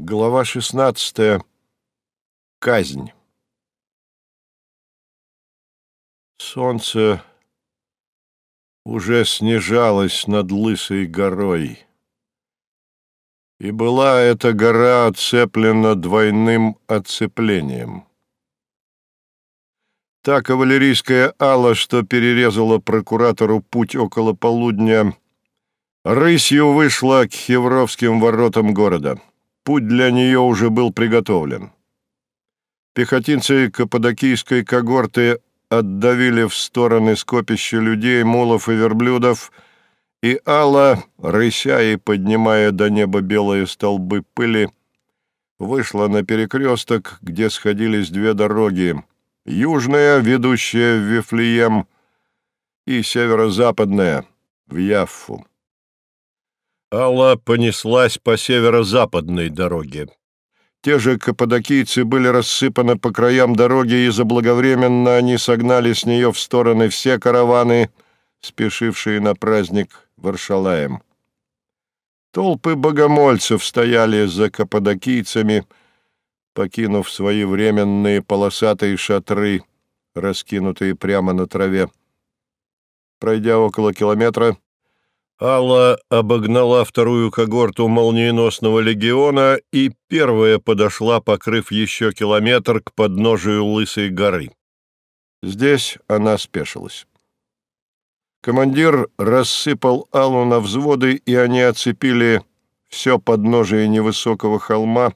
Глава 16. Казнь. Солнце уже снижалось над Лысой горой, и была эта гора оцеплена двойным оцеплением. Та кавалерийская ала, что перерезала прокуратору путь около полудня, рысью вышла к Хевровским воротам города. Путь для нее уже был приготовлен. Пехотинцы каппадокийской когорты отдавили в стороны скопища людей, мулов и верблюдов, и Алла, рыся и поднимая до неба белые столбы пыли, вышла на перекресток, где сходились две дороги — южная, ведущая в Вифлеем, и северо-западная, в Яффу. Алла понеслась по северо-западной дороге. Те же каппадокийцы были рассыпаны по краям дороги, и заблаговременно они согнали с нее в стороны все караваны, спешившие на праздник Варшалаем. Толпы богомольцев стояли за каппадокийцами, покинув свои временные полосатые шатры, раскинутые прямо на траве. Пройдя около километра, Алла обогнала вторую когорту молниеносного легиона и первая подошла, покрыв еще километр к подножию Лысой горы. Здесь она спешилась. Командир рассыпал Аллу на взводы, и они оцепили все подножие невысокого холма,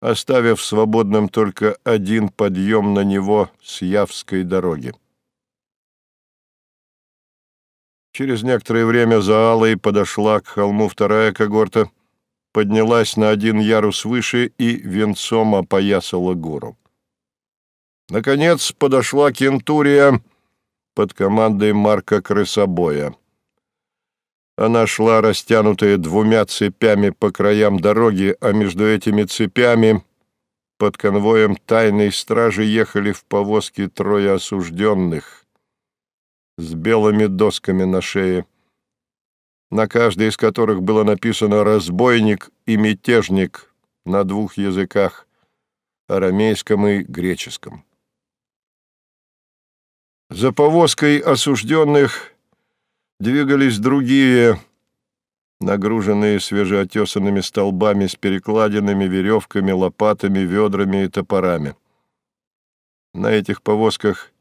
оставив свободным только один подъем на него с Явской дороги. Через некоторое время за Алой подошла к холму вторая когорта, поднялась на один ярус выше и венцом опоясала гору. Наконец подошла Кентурия под командой Марка Крысобоя. Она шла, растянутая двумя цепями по краям дороги, а между этими цепями под конвоем тайной стражи ехали в повозке трое осужденных с белыми досками на шее, на каждой из которых было написано «разбойник» и «мятежник» на двух языках — арамейском и греческом. За повозкой осужденных двигались другие, нагруженные свежеотесанными столбами с перекладинами, веревками, лопатами, ведрами и топорами. На этих повозках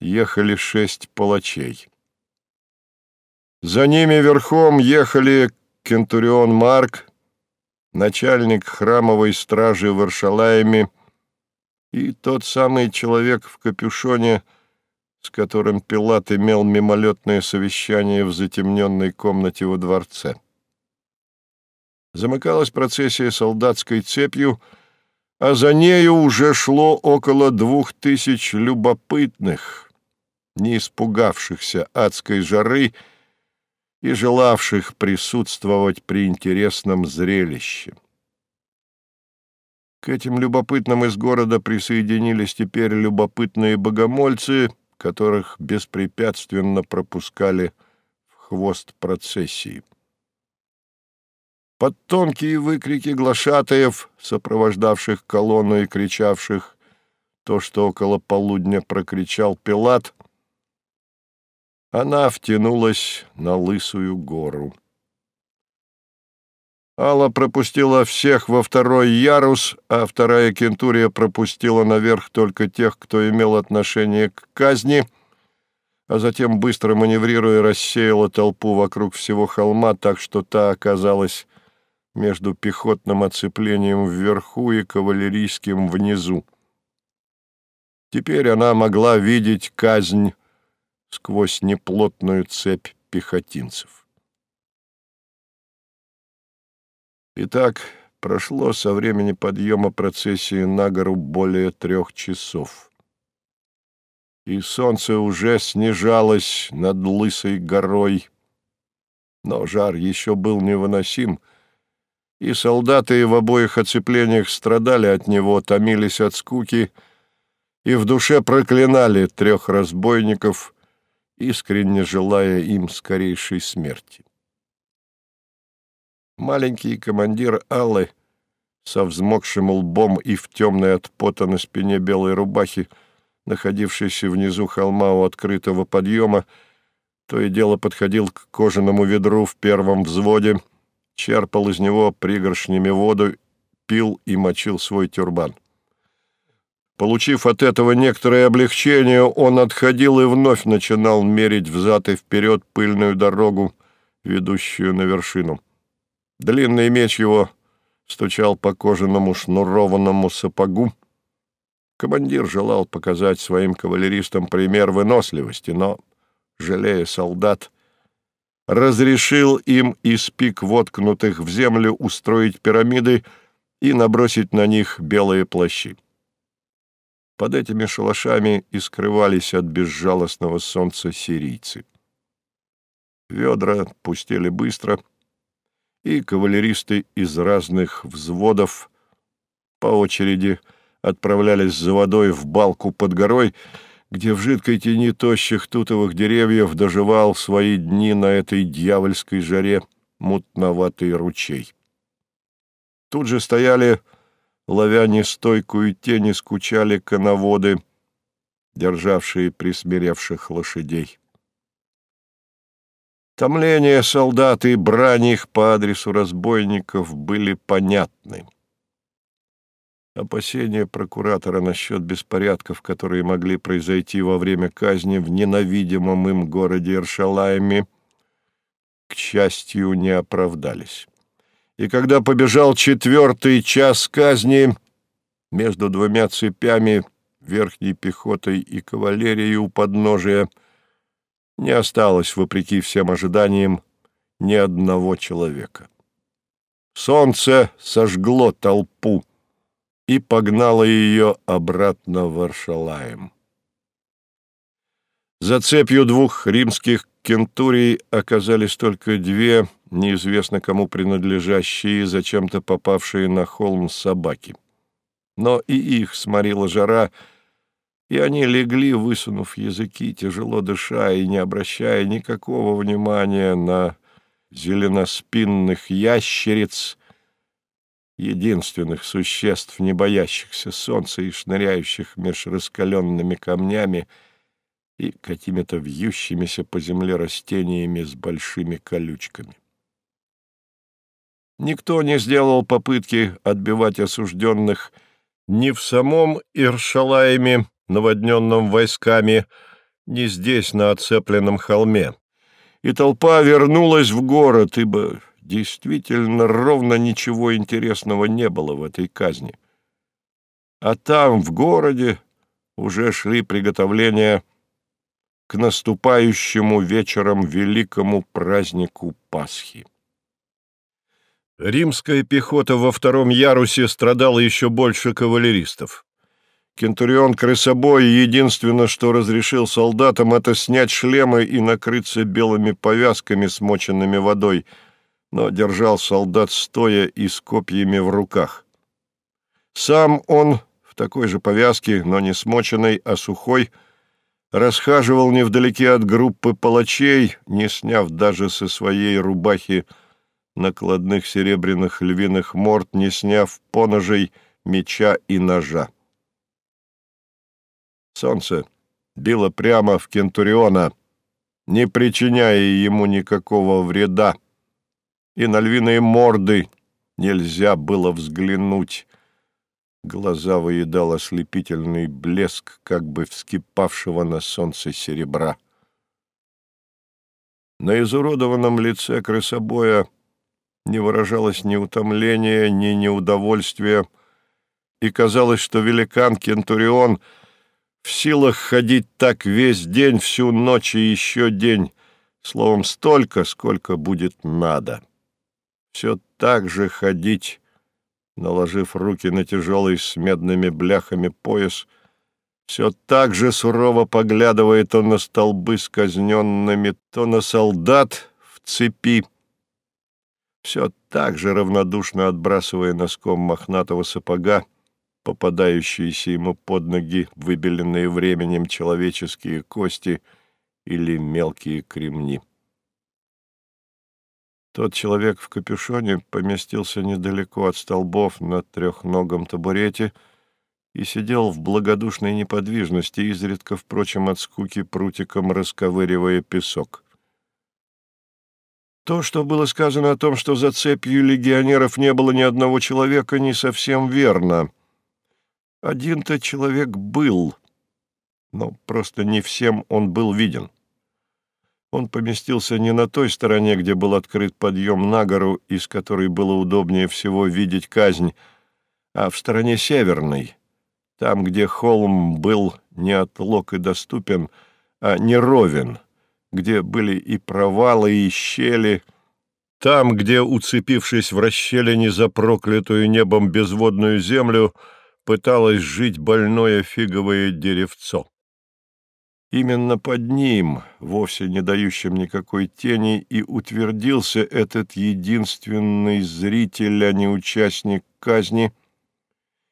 ехали шесть палачей. За ними верхом ехали кентурион Марк, начальник храмовой стражи в Аршалаеме и тот самый человек в капюшоне — с которым Пилат имел мимолетное совещание в затемненной комнате во дворце. Замыкалась процессия солдатской цепью, а за нею уже шло около двух тысяч любопытных, не испугавшихся адской жары и желавших присутствовать при интересном зрелище. К этим любопытным из города присоединились теперь любопытные богомольцы — которых беспрепятственно пропускали в хвост процессии. Под тонкие выкрики глашатаев, сопровождавших колонну и кричавших то, что около полудня прокричал Пилат, она втянулась на Лысую гору. Алла пропустила всех во второй ярус, а вторая кентурия пропустила наверх только тех, кто имел отношение к казни, а затем, быстро маневрируя, рассеяла толпу вокруг всего холма, так что та оказалась между пехотным оцеплением вверху и кавалерийским внизу. Теперь она могла видеть казнь сквозь неплотную цепь пехотинцев. Итак, прошло со времени подъема процессии на гору более трех часов. И солнце уже снижалось над Лысой горой, но жар еще был невыносим, и солдаты в обоих оцеплениях страдали от него, томились от скуки и в душе проклинали трех разбойников, искренне желая им скорейшей смерти. Маленький командир Аллы со взмокшим лбом и в темной от пота на спине белой рубахи, находившийся внизу холма у открытого подъема, то и дело подходил к кожаному ведру в первом взводе, черпал из него пригоршнями воду, пил и мочил свой тюрбан. Получив от этого некоторое облегчение, он отходил и вновь начинал мерить взад и вперед пыльную дорогу, ведущую на вершину. Длинный меч его стучал по кожаному шнурованному сапогу. Командир желал показать своим кавалеристам пример выносливости, но, жалея солдат, разрешил им из пик, воткнутых в землю, устроить пирамиды и набросить на них белые плащи. Под этими шалашами и скрывались от безжалостного солнца сирийцы. Ведра пустели быстро, и кавалеристы из разных взводов по очереди отправлялись за водой в балку под горой, где в жидкой тени тощих тутовых деревьев доживал свои дни на этой дьявольской жаре мутноватый ручей. Тут же стояли ловя нестойкую тень, скучали коноводы, державшие присмиревших лошадей. Томление солдат и брань их по адресу разбойников были понятны. Опасения прокуратора насчет беспорядков, которые могли произойти во время казни в ненавидимом им городе Иршалайме, к счастью, не оправдались и когда побежал четвертый час казни между двумя цепями верхней пехотой и кавалерией у подножия, не осталось, вопреки всем ожиданиям, ни одного человека. Солнце сожгло толпу и погнало ее обратно в Аршалаем. За цепью двух римских кентурий оказались только две неизвестно кому принадлежащие, зачем-то попавшие на холм собаки. Но и их сморила жара, и они легли, высунув языки, тяжело дыша и не обращая никакого внимания на зеленоспинных ящериц, единственных существ, не боящихся солнца и шныряющих меж раскаленными камнями и какими-то вьющимися по земле растениями с большими колючками. Никто не сделал попытки отбивать осужденных ни в самом Иршалаеме, наводненном войсками, ни здесь, на оцепленном холме. И толпа вернулась в город, ибо действительно ровно ничего интересного не было в этой казни. А там, в городе, уже шли приготовления к наступающему вечером великому празднику Пасхи. Римская пехота во втором ярусе страдала еще больше кавалеристов. Кентурион Крысобой единственное, что разрешил солдатам, это снять шлемы и накрыться белыми повязками, смоченными водой, но держал солдат стоя и с копьями в руках. Сам он в такой же повязке, но не смоченной, а сухой, расхаживал невдалеке от группы палачей, не сняв даже со своей рубахи накладных серебряных львиных морд, не сняв поножей, меча и ножа. Солнце било прямо в Кентуриона, не причиняя ему никакого вреда, и на львиные морды нельзя было взглянуть. Глаза выедал ослепительный блеск, как бы вскипавшего на солнце серебра. На изуродованном лице крысобоя не выражалось ни утомления, ни неудовольствия, и казалось, что великан Кентурион в силах ходить так весь день, всю ночь и еще день, словом, столько, сколько будет надо. Все так же ходить, наложив руки на тяжелый с медными бляхами пояс, все так же сурово поглядывая то на столбы с казненными, то на солдат в цепи, все так же равнодушно отбрасывая носком мохнатого сапога попадающиеся ему под ноги выбеленные временем человеческие кости или мелкие кремни. Тот человек в капюшоне поместился недалеко от столбов на трехногом табурете и сидел в благодушной неподвижности, изредка, впрочем, от скуки прутиком расковыривая песок. То, что было сказано о том, что за цепью легионеров не было ни одного человека, не совсем верно. Один-то человек был, но просто не всем он был виден. Он поместился не на той стороне, где был открыт подъем на гору, из которой было удобнее всего видеть казнь, а в стороне северной, там, где холм был не отлог и доступен, а не ровен, где были и провалы, и щели, там, где, уцепившись в расщелине за проклятую небом безводную землю, пыталось жить больное фиговое деревцо. Именно под ним, вовсе не дающим никакой тени, и утвердился этот единственный зритель, а не участник казни,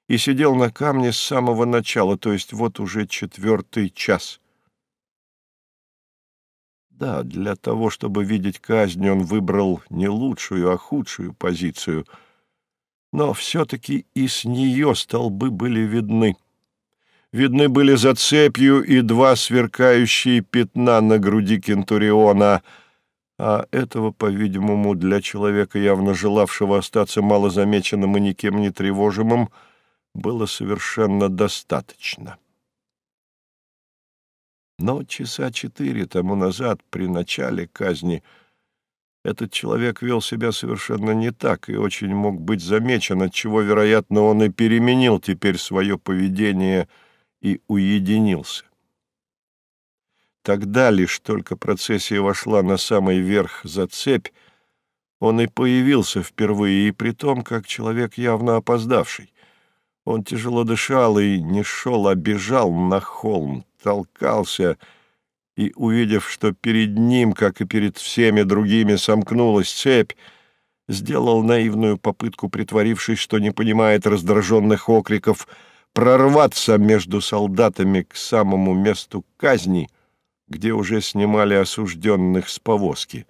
и сидел на камне с самого начала, то есть вот уже четвертый час. Да, для того, чтобы видеть казнь, он выбрал не лучшую, а худшую позицию, но все-таки и с нее столбы были видны. Видны были за цепью и два сверкающие пятна на груди Кентуриона, а этого, по-видимому, для человека, явно желавшего остаться малозамеченным и никем не тревожимым, было совершенно достаточно. Но часа четыре тому назад, при начале казни, этот человек вел себя совершенно не так и очень мог быть замечен, отчего, вероятно, он и переменил теперь свое поведение – и уединился. Тогда лишь только процессия вошла на самый верх за цепь, он и появился впервые, и при том, как человек явно опоздавший. Он тяжело дышал и не шел, а бежал на холм, толкался, и, увидев, что перед ним, как и перед всеми другими, сомкнулась цепь, сделал наивную попытку, притворившись, что не понимает раздраженных окриков — прорваться между солдатами к самому месту казни, где уже снимали осужденных с повозки.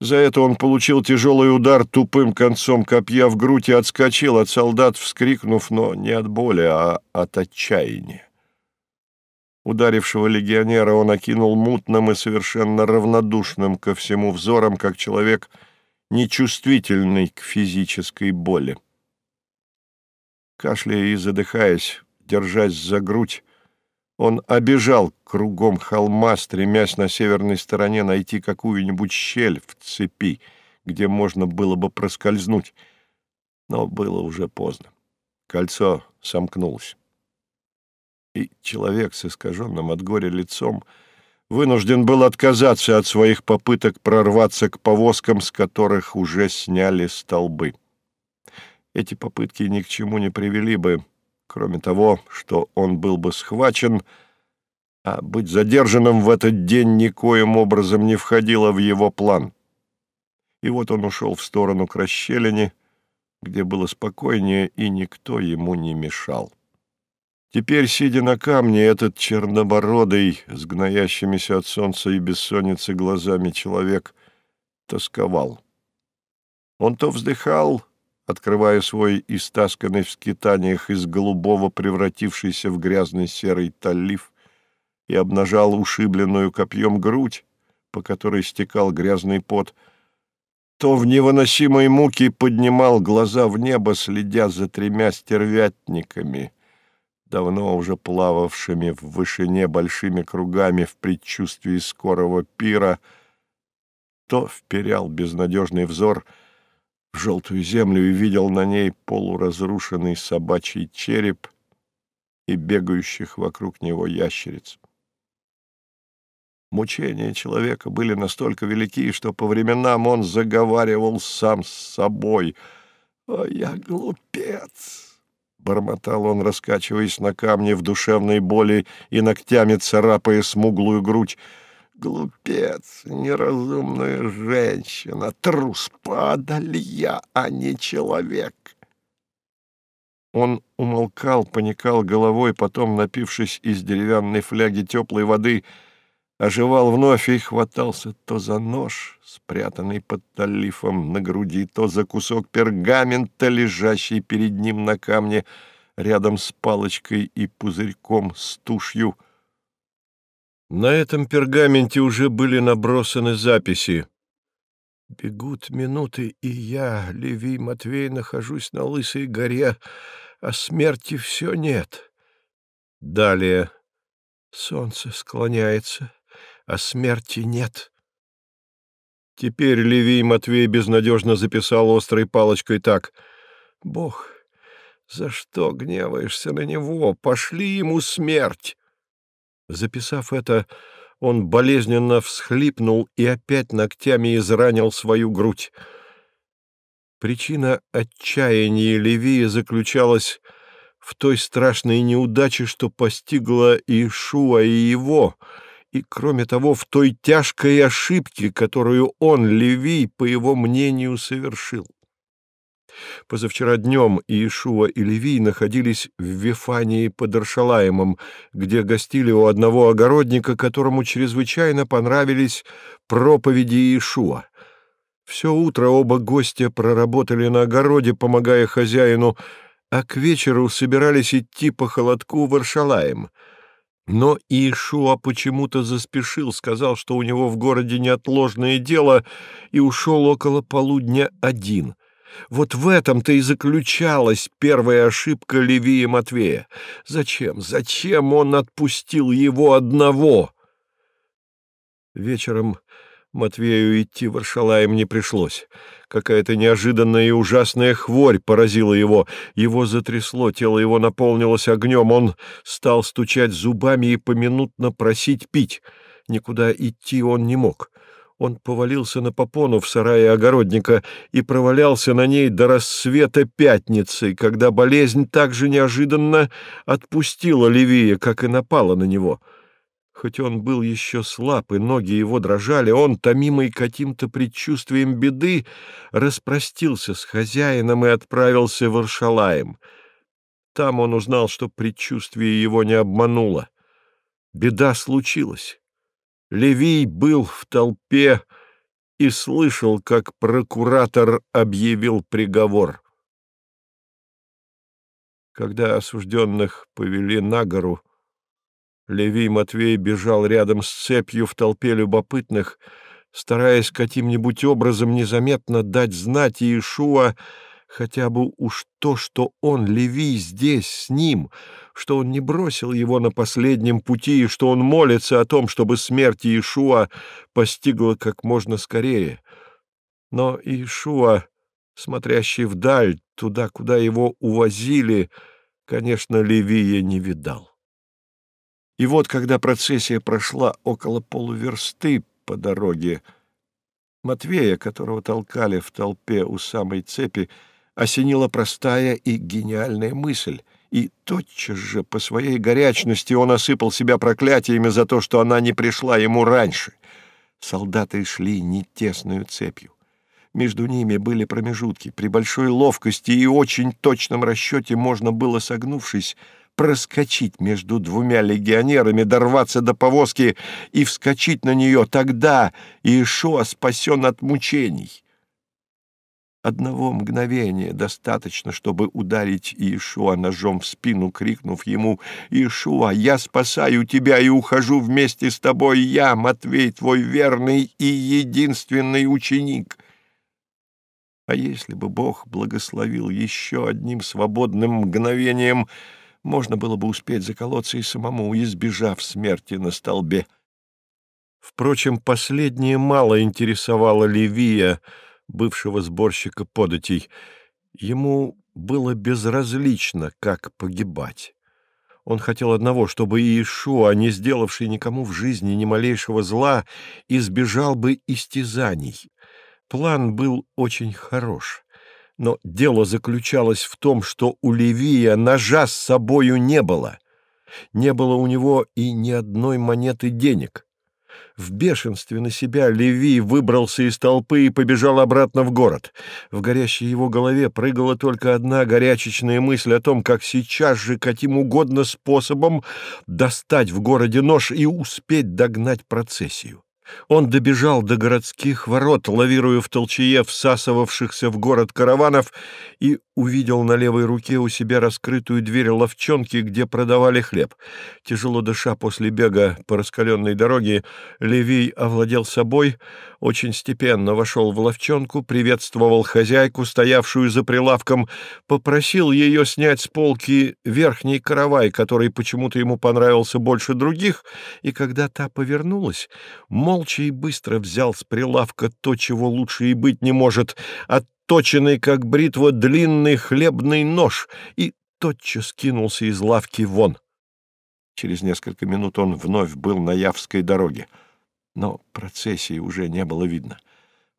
За это он получил тяжелый удар тупым концом копья в грудь и отскочил от солдат, вскрикнув, но не от боли, а от отчаяния. Ударившего легионера он окинул мутным и совершенно равнодушным ко всему взором, как человек, нечувствительный к физической боли. Кашляя и задыхаясь, держась за грудь, он обежал кругом холма, стремясь на северной стороне найти какую-нибудь щель в цепи, где можно было бы проскользнуть. Но было уже поздно. Кольцо сомкнулось. И человек с искаженным от горя лицом вынужден был отказаться от своих попыток прорваться к повозкам, с которых уже сняли столбы. Эти попытки ни к чему не привели бы, кроме того, что он был бы схвачен, а быть задержанным в этот день никоим образом не входило в его план. И вот он ушел в сторону к расщелине, где было спокойнее, и никто ему не мешал. Теперь, сидя на камне, этот чернобородый, с гноящимися от солнца и бессонницы глазами человек, тосковал. Он то вздыхал, открывая свой истасканный в скитаниях из голубого превратившийся в грязный серый талиф, и обнажал ушибленную копьем грудь, по которой стекал грязный пот, то в невыносимой муке поднимал глаза в небо, следя за тремя стервятниками, давно уже плававшими в вышине большими кругами в предчувствии скорого пира, то вперял безнадежный взор — в желтую землю и видел на ней полуразрушенный собачий череп и бегающих вокруг него ящериц. Мучения человека были настолько велики, что по временам он заговаривал сам с собой. «О, я глупец!» — бормотал он, раскачиваясь на камне в душевной боли и ногтями царапая смуглую грудь. Глупец, неразумная женщина, трус, падаль я, а не человек. Он умолкал, поникал головой, потом, напившись из деревянной фляги теплой воды, оживал вновь и хватался то за нож, спрятанный под талифом на груди, то за кусок пергамента, лежащий перед ним на камне, рядом с палочкой и пузырьком с тушью. На этом пергаменте уже были набросаны записи. «Бегут минуты, и я, Левий Матвей, нахожусь на Лысой горе, а смерти все нет». Далее. «Солнце склоняется, а смерти нет». Теперь Левий Матвей безнадежно записал острой палочкой так. «Бог, за что гневаешься на него? Пошли ему смерть!» Записав это, он болезненно всхлипнул и опять ногтями изранил свою грудь. Причина отчаяния Левия заключалась в той страшной неудаче, что постигла Иешуа и его, и, кроме того, в той тяжкой ошибке, которую он, Левий, по его мнению, совершил. Позавчера днем Иешуа и Левий находились в Вифании под Аршалаемом, где гостили у одного огородника, которому чрезвычайно понравились проповеди Иешуа. Все утро оба гостя проработали на огороде, помогая хозяину, а к вечеру собирались идти по холодку в Аршалаем. Но Иешуа почему-то заспешил, сказал, что у него в городе неотложное дело, и ушел около полудня один — вот в этом-то и заключалась первая ошибка Левия Матвея. Зачем, зачем он отпустил его одного? Вечером Матвею идти в Аршалаем не пришлось. Какая-то неожиданная и ужасная хворь поразила его. Его затрясло, тело его наполнилось огнем. Он стал стучать зубами и поминутно просить пить. Никуда идти он не мог. Он повалился на попону в сарае огородника и провалялся на ней до рассвета пятницы, когда болезнь так же неожиданно отпустила Левия, как и напала на него. Хоть он был еще слаб, и ноги его дрожали, он, томимый каким-то предчувствием беды, распростился с хозяином и отправился в Аршалаем. Там он узнал, что предчувствие его не обмануло. Беда случилась. Левий был в толпе и слышал, как прокуратор объявил приговор. Когда осужденных повели на гору, Левий Матвей бежал рядом с цепью в толпе любопытных, стараясь каким-нибудь образом незаметно дать знать Иешуа, хотя бы уж то, что он, Леви, здесь, с ним, что он не бросил его на последнем пути и что он молится о том, чтобы смерть Иешуа постигла как можно скорее. Но Иешуа, смотрящий вдаль, туда, куда его увозили, конечно, Левия не видал. И вот, когда процессия прошла около полуверсты по дороге, Матвея, которого толкали в толпе у самой цепи, осенила простая и гениальная мысль, и тотчас же по своей горячности он осыпал себя проклятиями за то, что она не пришла ему раньше. Солдаты шли не тесную цепью. Между ними были промежутки. При большой ловкости и очень точном расчете можно было, согнувшись, проскочить между двумя легионерами, дорваться до повозки и вскочить на нее. Тогда Иешуа спасен от мучений. Одного мгновения достаточно, чтобы ударить Иешуа ножом в спину, крикнув ему «Иешуа, я спасаю тебя и ухожу вместе с тобой, я, Матвей, твой верный и единственный ученик». А если бы Бог благословил еще одним свободным мгновением, можно было бы успеть заколоться и самому, избежав смерти на столбе. Впрочем, последнее мало интересовало Левия — бывшего сборщика податей. Ему было безразлично, как погибать. Он хотел одного, чтобы Иешуа, не сделавший никому в жизни ни малейшего зла, избежал бы истязаний. План был очень хорош, но дело заключалось в том, что у Левия ножа с собою не было. Не было у него и ни одной монеты денег. В бешенстве на себя Леви выбрался из толпы и побежал обратно в город. В горящей его голове прыгала только одна горячечная мысль о том, как сейчас же каким угодно способом достать в городе нож и успеть догнать процессию. Он добежал до городских ворот, лавируя в толчее всасывавшихся в город караванов, и увидел на левой руке у себя раскрытую дверь ловчонки, где продавали хлеб. Тяжело дыша после бега по раскаленной дороге, Левий овладел собой, очень степенно вошел в ловчонку, приветствовал хозяйку, стоявшую за прилавком, попросил ее снять с полки верхний каравай, который почему-то ему понравился больше других, и когда та повернулась, молча и быстро взял с прилавка то, чего лучше и быть не может, отточенный, как бритва, длинный хлебный нож, и тотчас кинулся из лавки вон. Через несколько минут он вновь был на Явской дороге но процессии уже не было видно.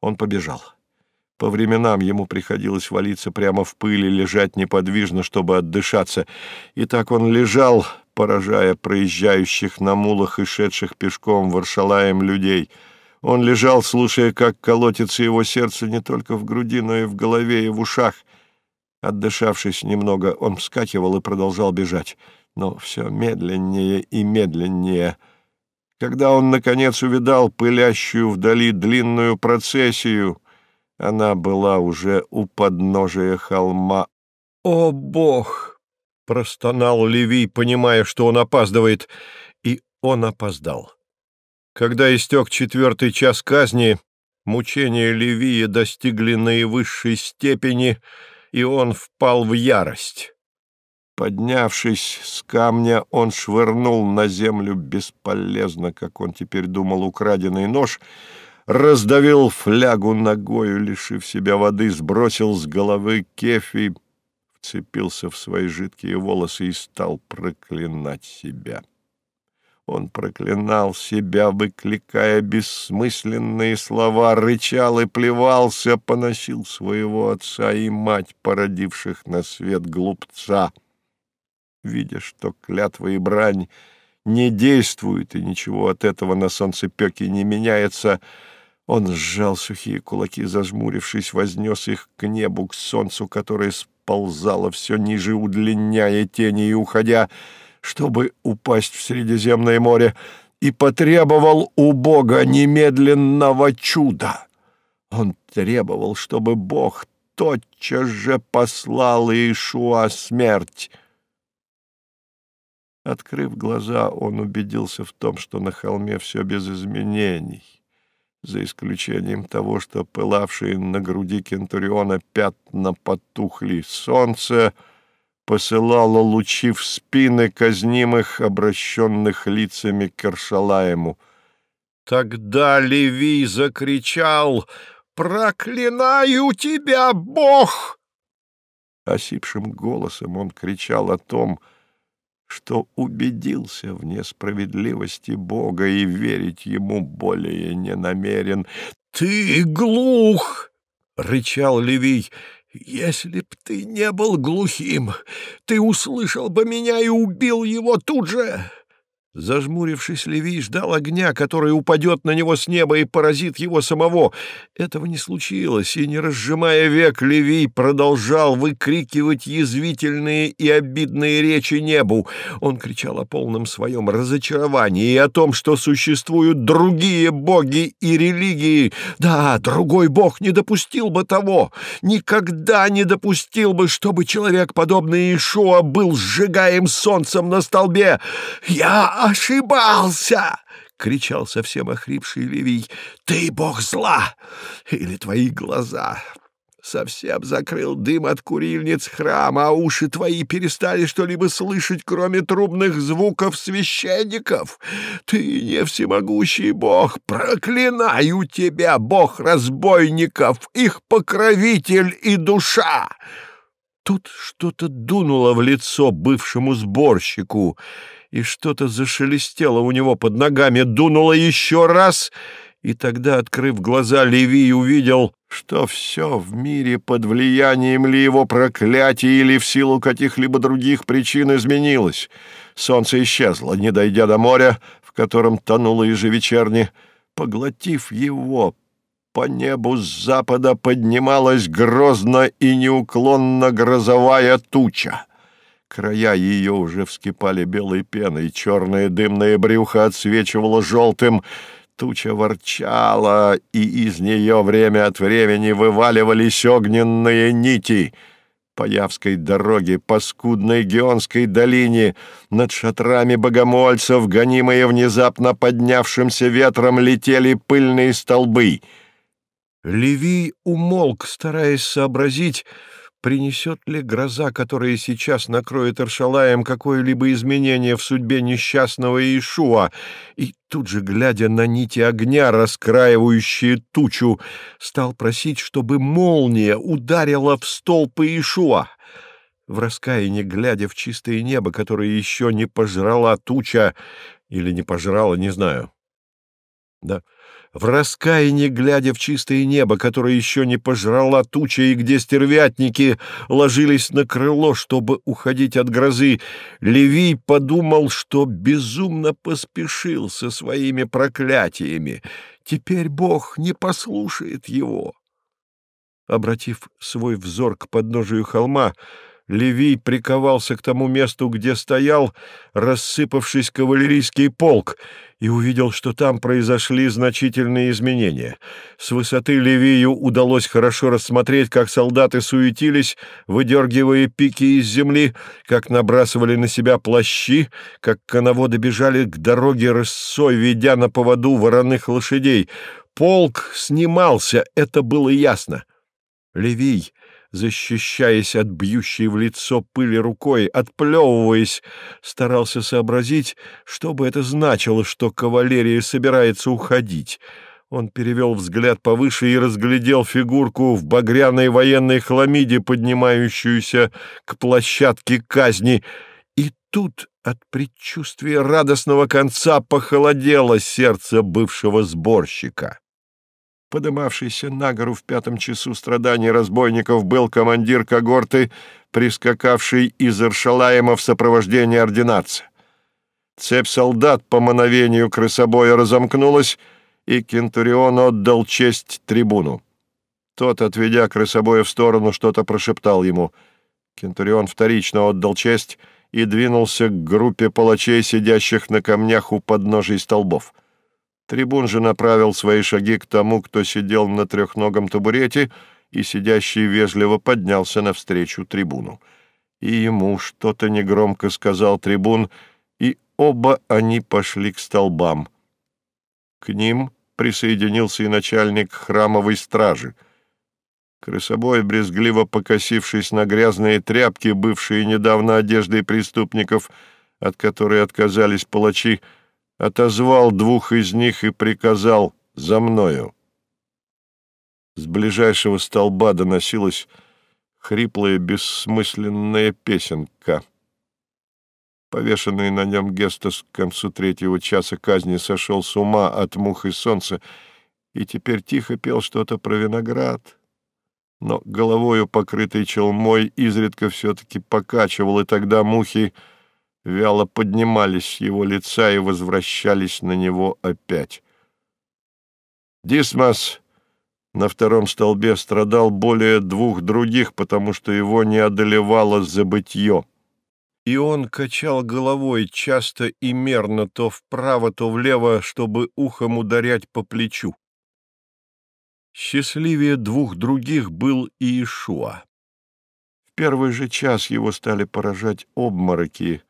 Он побежал. По временам ему приходилось валиться прямо в пыли, лежать неподвижно, чтобы отдышаться. И так он лежал, поражая проезжающих на мулах и шедших пешком варшалаем людей. Он лежал, слушая, как колотится его сердце не только в груди, но и в голове и в ушах. Отдышавшись немного, он вскакивал и продолжал бежать, но все медленнее и медленнее — когда он, наконец, увидал пылящую вдали длинную процессию, она была уже у подножия холма. «О, Бог!» — простонал Левий, понимая, что он опаздывает, и он опоздал. Когда истек четвертый час казни, мучения Левия достигли наивысшей степени, и он впал в ярость. Поднявшись с камня, он швырнул на землю бесполезно, как он теперь думал, украденный нож, раздавил флягу ногою, лишив себя воды, сбросил с головы кефи, вцепился в свои жидкие волосы и стал проклинать себя. Он проклинал себя, выкликая бессмысленные слова, рычал и плевался, поносил своего отца и мать, породивших на свет глупца — видя, что клятва и брань не действуют, и ничего от этого на солнцепеке не меняется, он сжал сухие кулаки, зажмурившись, вознес их к небу, к солнцу, которое сползало все ниже, удлиняя тени и уходя, чтобы упасть в Средиземное море, и потребовал у Бога немедленного чуда. Он требовал, чтобы Бог тотчас же послал Иешуа смерть, Открыв глаза, он убедился в том, что на холме все без изменений, за исключением того, что пылавшие на груди Кентуриона пятна потухли. Солнце посылало лучи в спины казнимых, обращенных лицами к Кершалаему. Тогда Левий закричал «Проклинаю тебя, Бог!» Осипшим голосом он кричал о том, что что убедился в несправедливости Бога и верить ему более не намерен. «Ты глух!» — рычал Левий. «Если б ты не был глухим, ты услышал бы меня и убил его тут же!» Зажмурившись, Левий ждал огня, который упадет на него с неба и поразит его самого. Этого не случилось, и, не разжимая век, Левий продолжал выкрикивать язвительные и обидные речи небу. Он кричал о полном своем разочаровании и о том, что существуют другие боги и религии. Да, другой бог не допустил бы того, никогда не допустил бы, чтобы человек, подобный Ишуа, был сжигаем солнцем на столбе. «Я ошибался!» — кричал совсем охрипший Левий. «Ты бог зла! Или твои глаза!» Совсем закрыл дым от курильниц храма, а уши твои перестали что-либо слышать, кроме трубных звуков священников. Ты не всемогущий бог, проклинаю тебя, бог разбойников, их покровитель и душа!» Тут что-то дунуло в лицо бывшему сборщику — и что-то зашелестело у него под ногами, дунуло еще раз, и тогда, открыв глаза, Левий увидел, что все в мире под влиянием ли его проклятия или в силу каких-либо других причин изменилось. Солнце исчезло, не дойдя до моря, в котором тонула ежевечерне, поглотив его, по небу с запада поднималась грозно и неуклонно грозовая туча. Края ее уже вскипали белой пеной, черное дымное брюхо отсвечивало желтым, туча ворчала, и из нее время от времени вываливались огненные нити — по Явской дороге, по скудной Геонской долине, над шатрами богомольцев, гонимые внезапно поднявшимся ветром, летели пыльные столбы. Левий умолк, стараясь сообразить, принесет ли гроза, которая сейчас накроет Аршалаем какое-либо изменение в судьбе несчастного Иешуа, и тут же, глядя на нити огня, раскраивающие тучу, стал просить, чтобы молния ударила в столб Иешуа. В раскаянии, глядя в чистое небо, которое еще не пожрала туча, или не пожрала, не знаю. Да, — в раскаянии, глядя в чистое небо, которое еще не пожрала туча, и где стервятники ложились на крыло, чтобы уходить от грозы, Левий подумал, что безумно поспешил со своими проклятиями. Теперь Бог не послушает его. Обратив свой взор к подножию холма, Левий приковался к тому месту, где стоял рассыпавшись кавалерийский полк, и увидел, что там произошли значительные изменения. С высоты Левию удалось хорошо рассмотреть, как солдаты суетились, выдергивая пики из земли, как набрасывали на себя плащи, как коноводы бежали к дороге рысцой, ведя на поводу вороных лошадей. Полк снимался, это было ясно. Левий защищаясь от бьющей в лицо пыли рукой, отплевываясь, старался сообразить, что бы это значило, что кавалерия собирается уходить. Он перевел взгляд повыше и разглядел фигурку в багряной военной хламиде, поднимающуюся к площадке казни, и тут от предчувствия радостного конца похолодело сердце бывшего сборщика. Подымавшийся на гору в пятом часу страданий разбойников был командир когорты, прискакавший из Иршалаема в сопровождении ординарца. Цепь солдат по мановению крысобоя разомкнулась, и Кентурион отдал честь трибуну. Тот, отведя крысобоя в сторону, что-то прошептал ему. Кентурион вторично отдал честь и двинулся к группе палачей, сидящих на камнях у подножий столбов. Трибун же направил свои шаги к тому, кто сидел на трехногом табурете, и сидящий вежливо поднялся навстречу трибуну. И ему что-то негромко сказал трибун, и оба они пошли к столбам. К ним присоединился и начальник храмовой стражи. Крысобой, брезгливо покосившись на грязные тряпки, бывшие недавно одеждой преступников, от которой отказались палачи, отозвал двух из них и приказал «за мною». С ближайшего столба доносилась хриплая бессмысленная песенка. Повешенный на нем Гестас к концу третьего часа казни сошел с ума от мух и солнца и теперь тихо пел что-то про виноград, но головою, покрытой челмой, изредка все-таки покачивал, и тогда мухи вяло поднимались с его лица и возвращались на него опять. Дисмас на втором столбе страдал более двух других, потому что его не одолевало забытье. И он качал головой часто и мерно то вправо, то влево, чтобы ухом ударять по плечу. Счастливее двух других был Иешуа. В первый же час его стали поражать обмороки,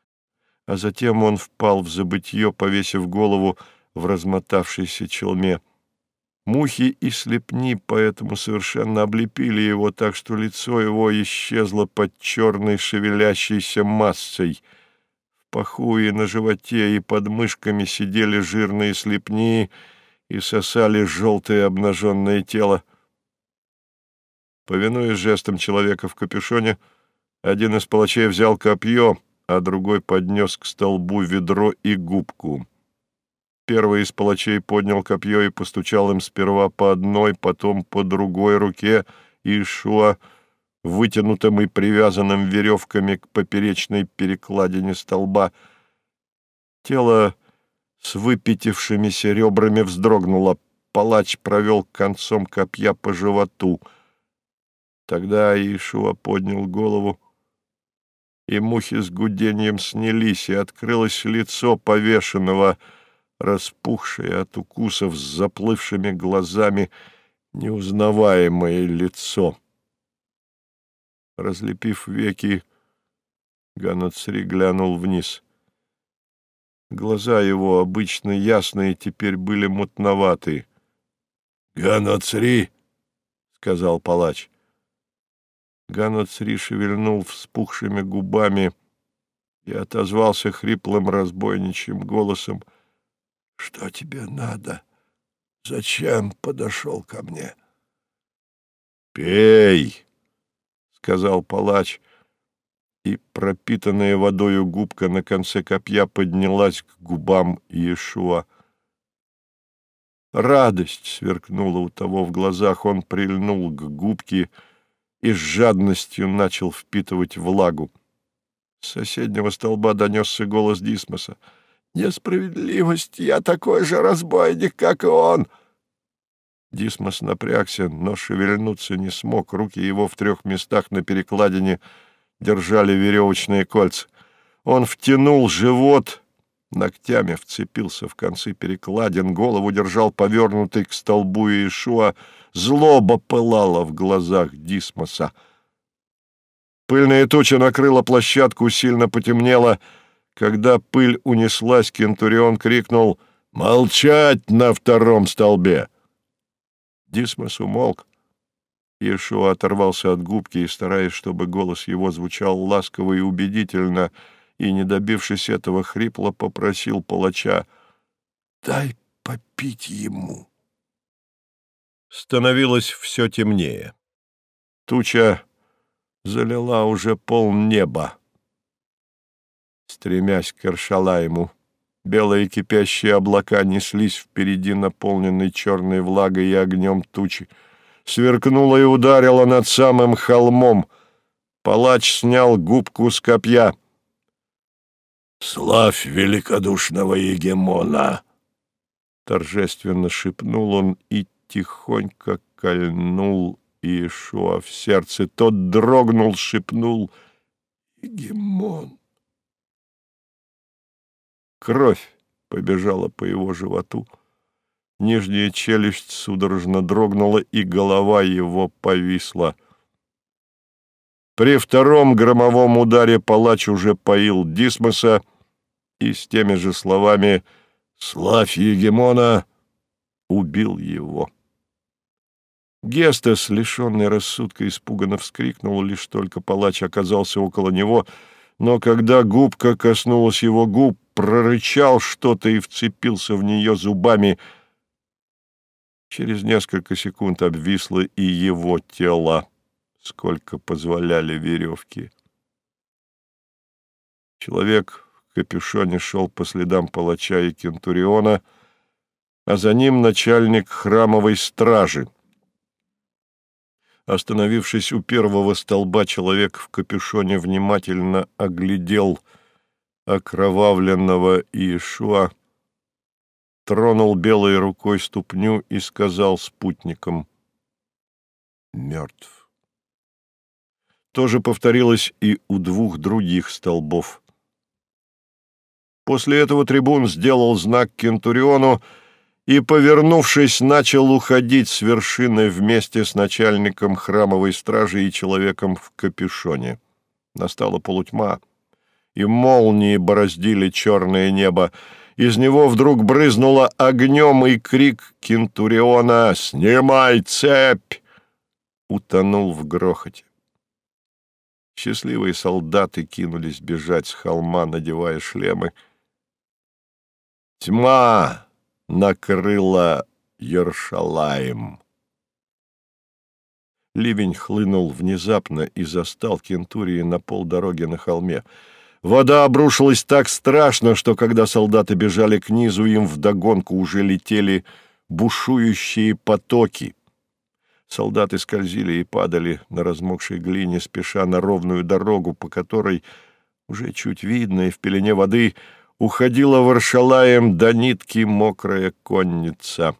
а затем он впал в забытье, повесив голову в размотавшейся челме. Мухи и слепни поэтому совершенно облепили его, так что лицо его исчезло под черной шевелящейся массой. В паху и на животе и под мышками сидели жирные слепни и сосали желтое обнаженное тело. Повинуясь жестом человека в капюшоне, один из палачей взял копье — а другой поднес к столбу ведро и губку. Первый из палачей поднял копье и постучал им сперва по одной, потом по другой руке Ишуа, вытянутым и привязанным веревками к поперечной перекладине столба. Тело с выпятившимися ребрами вздрогнула. Палач провел концом копья по животу. Тогда Иешуа поднял голову, и мухи с гудением снялись, и открылось лицо повешенного, распухшее от укусов с заплывшими глазами, неузнаваемое лицо. Разлепив веки, Ганацри глянул вниз. Глаза его, обычно ясные, теперь были мутноватые. — Ганоцри! — сказал палач. Ганоцри шевельнул вспухшими губами и отозвался хриплым разбойничьим голосом. — Что тебе надо? Зачем подошел ко мне? — Пей! — сказал палач и пропитанная водою губка на конце копья поднялась к губам Иешуа. Радость сверкнула у того в глазах, он прильнул к губке и с жадностью начал впитывать влагу. С соседнего столба донесся голос Дисмоса. «Несправедливость! Я такой же разбойник, как и он!» Дисмос напрягся, но шевельнуться не смог. Руки его в трех местах на перекладине — держали веревочные кольца. Он втянул живот, ногтями вцепился в концы перекладин, голову держал повернутый к столбу Иешуа, злоба пылала в глазах Дисмоса. Пыльная туча накрыла площадку, сильно потемнело. Когда пыль унеслась, Кентурион крикнул «Молчать на втором столбе!» Дисмос умолк, Иешуа оторвался от губки и, стараясь, чтобы голос его звучал ласково и убедительно, и, не добившись этого, хрипло попросил палача «Дай попить ему». Становилось все темнее. Туча залила уже пол неба. Стремясь к Аршалаему, белые кипящие облака неслись впереди наполненной черной влагой и огнем тучи, сверкнула и ударила над самым холмом. Палач снял губку с копья. «Славь великодушного егемона!» Торжественно шепнул он и тихонько кольнул Иешуа в сердце. Тот дрогнул, шепнул «Егемон!» Кровь побежала по его животу. Нижняя челюсть судорожно дрогнула, и голова его повисла. При втором громовом ударе палач уже поил Дисмоса и с теми же словами «Славь Егемона!» убил его. Гестес, лишенный рассудка, испуганно вскрикнул, лишь только палач оказался около него, но когда губка коснулась его губ, прорычал что-то и вцепился в нее зубами — Через несколько секунд обвисло и его тело, сколько позволяли веревки. Человек в капюшоне шел по следам палача и кентуриона, а за ним начальник храмовой стражи. Остановившись у первого столба, человек в капюшоне внимательно оглядел окровавленного Иешуа, тронул белой рукой ступню и сказал спутникам «Мертв». То же повторилось и у двух других столбов. После этого трибун сделал знак Кентуриону и, повернувшись, начал уходить с вершины вместе с начальником храмовой стражи и человеком в капюшоне. Настала полутьма, и молнии бороздили черное небо, из него вдруг брызнуло огнем, и крик Кентуриона «Снимай цепь!» утонул в грохоте. Счастливые солдаты кинулись бежать с холма, надевая шлемы. Тьма накрыла Ершалаем. Ливень хлынул внезапно и застал Кентурии на полдороги на холме — Вода обрушилась так страшно, что когда солдаты бежали к низу, им вдогонку уже летели бушующие потоки. Солдаты скользили и падали на размокшей глине, спеша на ровную дорогу, по которой, уже чуть видно и в пелене воды, уходила Варшалаем до нитки мокрая конница.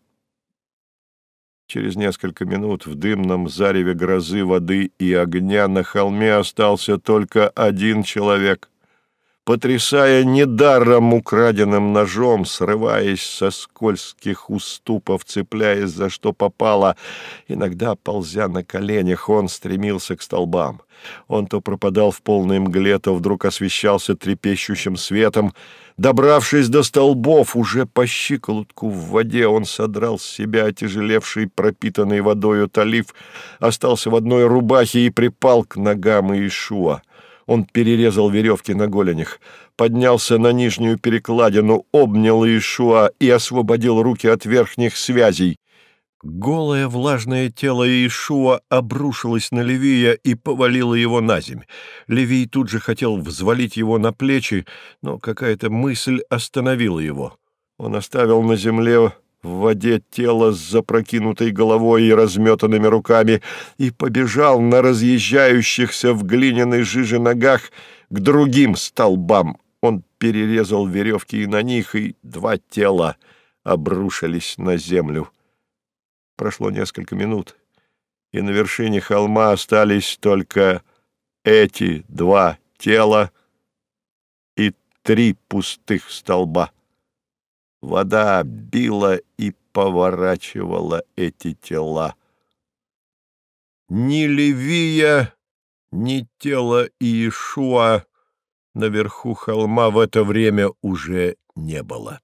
Через несколько минут в дымном зареве грозы, воды и огня на холме остался только один человек потрясая недаром украденным ножом, срываясь со скользких уступов, цепляясь за что попало. Иногда, ползя на коленях, он стремился к столбам. Он то пропадал в полной мгле, то вдруг освещался трепещущим светом. Добравшись до столбов, уже по щиколотку в воде, он содрал с себя отяжелевший, пропитанный водою талиф, остался в одной рубахе и припал к ногам Иешуа. Он перерезал веревки на голенях, поднялся на нижнюю перекладину, обнял Иешуа и освободил руки от верхних связей. Голое влажное тело Иешуа обрушилось на Левия и повалило его на земь. Левий тут же хотел взвалить его на плечи, но какая-то мысль остановила его. Он оставил на земле в воде тело с запрокинутой головой и разметанными руками и побежал на разъезжающихся в глиняной жиже ногах к другим столбам. Он перерезал веревки и на них, и два тела обрушились на землю. Прошло несколько минут, и на вершине холма остались только эти два тела и три пустых столба. Вода била и поворачивала эти тела. Ни Левия, ни тело Иешуа наверху холма в это время уже не было.